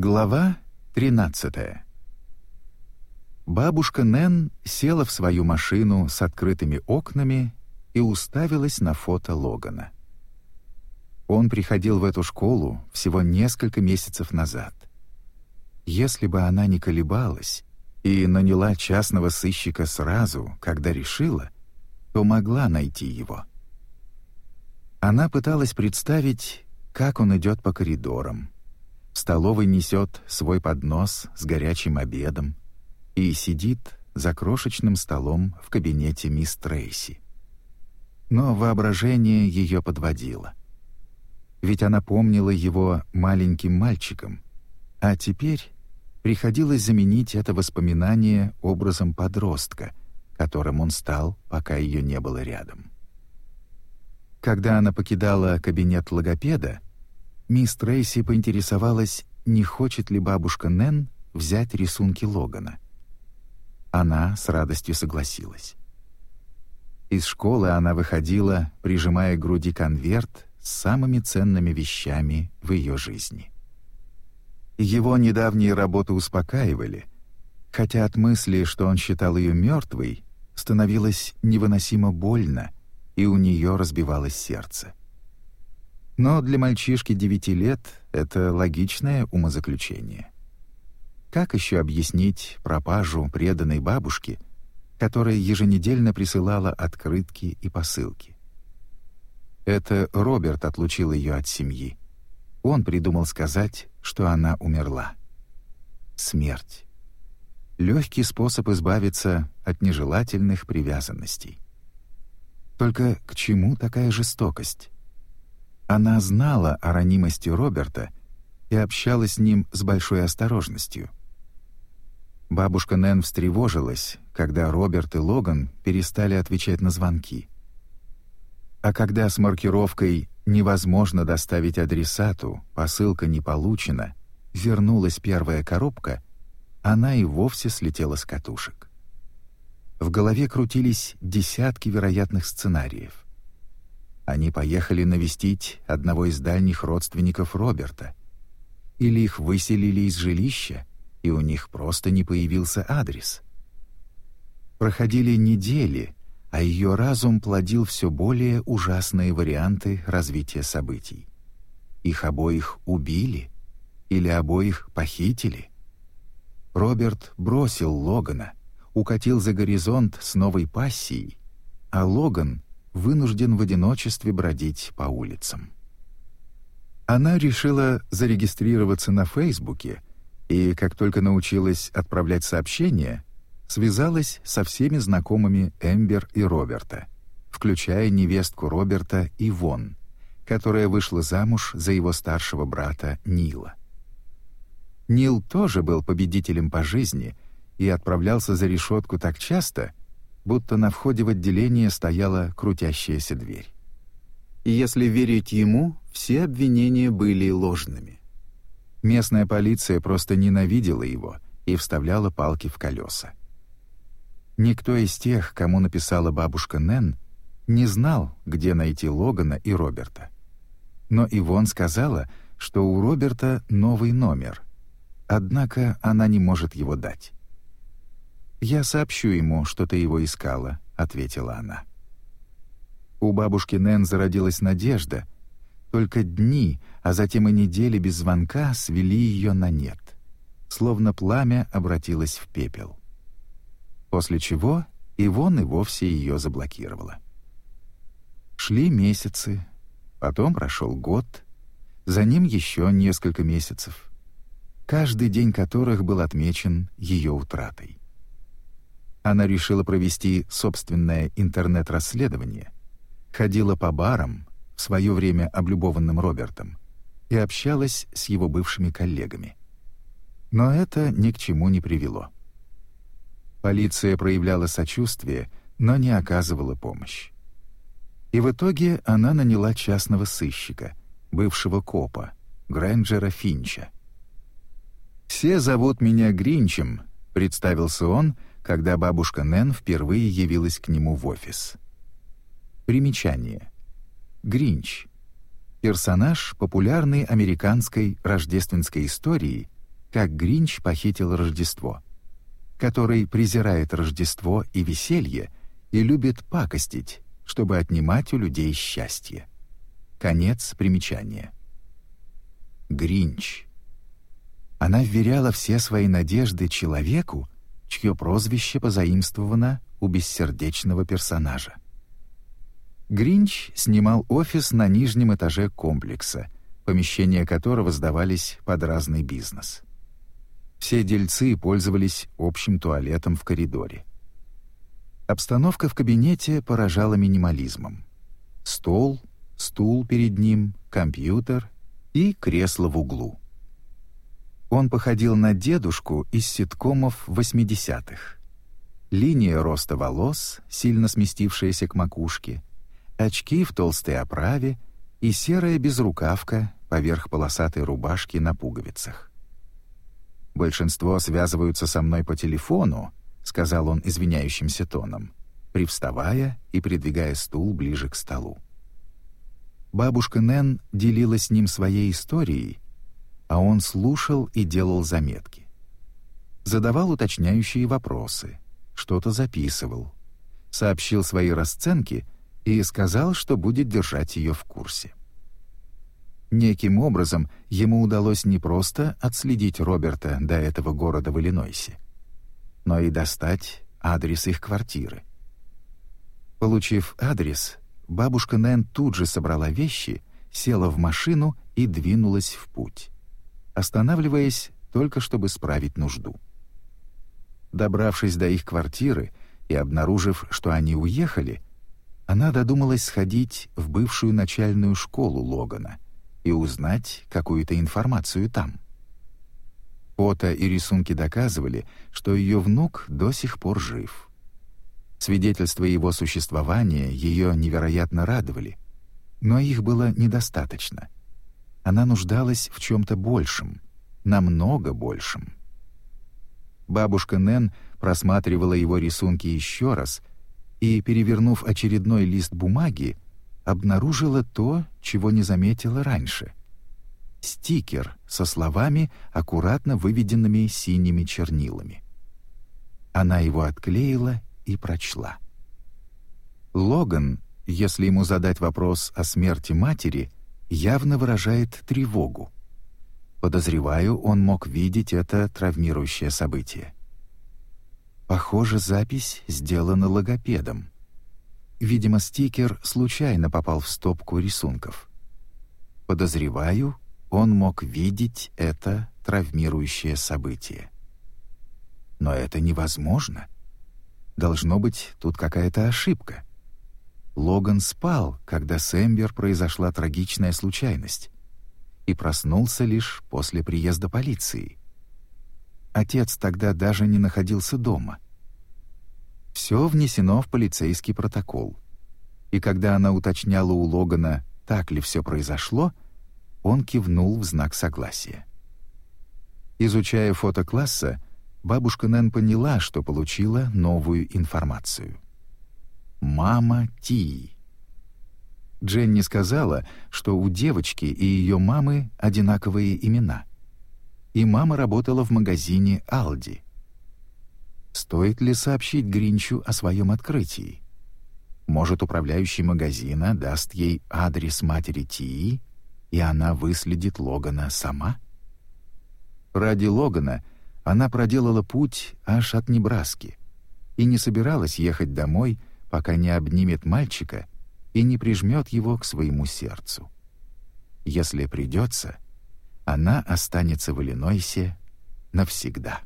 Глава 13 Бабушка Нэн села в свою машину с открытыми окнами и уставилась на фото Логана. Он приходил в эту школу всего несколько месяцев назад. Если бы она не колебалась и наняла частного сыщика сразу, когда решила, то могла найти его. Она пыталась представить, как он идет по коридорам, в столовой несет свой поднос с горячим обедом и сидит за крошечным столом в кабинете мисс Трейси. Но воображение ее подводило. Ведь она помнила его маленьким мальчиком, а теперь приходилось заменить это воспоминание образом подростка, которым он стал, пока ее не было рядом. Когда она покидала кабинет логопеда, Мисс Трейси поинтересовалась, не хочет ли бабушка Нэн взять рисунки Логана. Она с радостью согласилась. Из школы она выходила, прижимая к груди конверт с самыми ценными вещами в ее жизни. Его недавние работы успокаивали, хотя от мысли, что он считал ее мертвой, становилось невыносимо больно, и у нее разбивалось сердце. Но для мальчишки девяти лет это логичное умозаключение. Как еще объяснить пропажу преданной бабушки, которая еженедельно присылала открытки и посылки? Это Роберт отлучил ее от семьи. Он придумал сказать, что она умерла. Смерть. Легкий способ избавиться от нежелательных привязанностей. Только к чему такая жестокость? Она знала о ранимости Роберта и общалась с ним с большой осторожностью. Бабушка Нэн встревожилась, когда Роберт и Логан перестали отвечать на звонки. А когда с маркировкой «невозможно доставить адресату», посылка не получена, вернулась первая коробка, она и вовсе слетела с катушек. В голове крутились десятки вероятных сценариев. Они поехали навестить одного из дальних родственников Роберта. Или их выселили из жилища, и у них просто не появился адрес. Проходили недели, а ее разум плодил все более ужасные варианты развития событий. Их обоих убили или обоих похитили. Роберт бросил Логана, укатил за горизонт с новой пассией, а Логан вынужден в одиночестве бродить по улицам. Она решила зарегистрироваться на Фейсбуке и, как только научилась отправлять сообщения, связалась со всеми знакомыми Эмбер и Роберта, включая невестку Роберта Ивон, которая вышла замуж за его старшего брата Нила. Нил тоже был победителем по жизни и отправлялся за решетку так часто, будто на входе в отделение стояла крутящаяся дверь. И если верить ему, все обвинения были ложными. Местная полиция просто ненавидела его и вставляла палки в колеса. Никто из тех, кому написала бабушка Нэн, не знал, где найти Логана и Роберта. Но Ивон сказала, что у Роберта новый номер, однако она не может его дать. «Я сообщу ему, что ты его искала», — ответила она. У бабушки Нэн зародилась надежда. Только дни, а затем и недели без звонка свели ее на нет. Словно пламя обратилось в пепел. После чего Ивон и вовсе ее заблокировала. Шли месяцы, потом прошел год, за ним еще несколько месяцев, каждый день которых был отмечен ее утратой она решила провести собственное интернет-расследование, ходила по барам, в свое время облюбованным Робертом, и общалась с его бывшими коллегами. Но это ни к чему не привело. Полиция проявляла сочувствие, но не оказывала помощь. И в итоге она наняла частного сыщика, бывшего копа, Грэнджера Финча. «Все зовут меня Гринчем», — представился он, — когда бабушка Нэн впервые явилась к нему в офис. Примечание. Гринч. Персонаж популярной американской рождественской истории как Гринч похитил Рождество, который презирает Рождество и веселье и любит пакостить, чтобы отнимать у людей счастье. Конец примечания. Гринч. Она вверяла все свои надежды человеку, чье прозвище позаимствовано у бессердечного персонажа. Гринч снимал офис на нижнем этаже комплекса, помещения которого сдавались под разный бизнес. Все дельцы пользовались общим туалетом в коридоре. Обстановка в кабинете поражала минимализмом. Стол, стул перед ним, компьютер и кресло в углу. Он походил на дедушку из ситкомов 80-х. Линия роста волос, сильно сместившаяся к макушке, очки в толстой оправе и серая безрукавка поверх полосатой рубашки на пуговицах. «Большинство связываются со мной по телефону», — сказал он извиняющимся тоном, привставая и придвигая стул ближе к столу. Бабушка Нэн делилась с ним своей историей, а он слушал и делал заметки. Задавал уточняющие вопросы, что-то записывал, сообщил свои расценки и сказал, что будет держать ее в курсе. Неким образом ему удалось не просто отследить Роберта до этого города в Иллинойсе, но и достать адрес их квартиры. Получив адрес, Бабушка Нэн тут же собрала вещи, села в машину и двинулась в путь, останавливаясь только чтобы справить нужду. Добравшись до их квартиры и обнаружив, что они уехали, она додумалась сходить в бывшую начальную школу Логана и узнать какую-то информацию там. Фото и рисунки доказывали, что ее внук до сих пор жив — Свидетельства его существования ее невероятно радовали, но их было недостаточно. Она нуждалась в чем-то большем, намного большем. Бабушка Нэн просматривала его рисунки еще раз и, перевернув очередной лист бумаги, обнаружила то, чего не заметила раньше. Стикер со словами, аккуратно выведенными синими чернилами. Она его отклеила и прочла. Логан, если ему задать вопрос о смерти матери, явно выражает тревогу. Подозреваю, он мог видеть это травмирующее событие. Похоже, запись сделана логопедом. Видимо, стикер случайно попал в стопку рисунков. Подозреваю, он мог видеть это травмирующее событие. Но это невозможно — Должно быть, тут какая-то ошибка. Логан спал, когда с Эмбер произошла трагичная случайность, и проснулся лишь после приезда полиции. Отец тогда даже не находился дома. Все внесено в полицейский протокол. И когда она уточняла у Логана, так ли все произошло, он кивнул в знак согласия. Изучая фото класса, бабушка Нэн поняла, что получила новую информацию. «Мама Ти». Дженни сказала, что у девочки и ее мамы одинаковые имена. И мама работала в магазине «Алди». Стоит ли сообщить Гринчу о своем открытии? Может, управляющий магазина даст ей адрес матери Тии, и она выследит Логана сама? Ради Логана — она проделала путь аж от Небраски и не собиралась ехать домой, пока не обнимет мальчика и не прижмет его к своему сердцу. Если придется, она останется в Иллинойсе навсегда.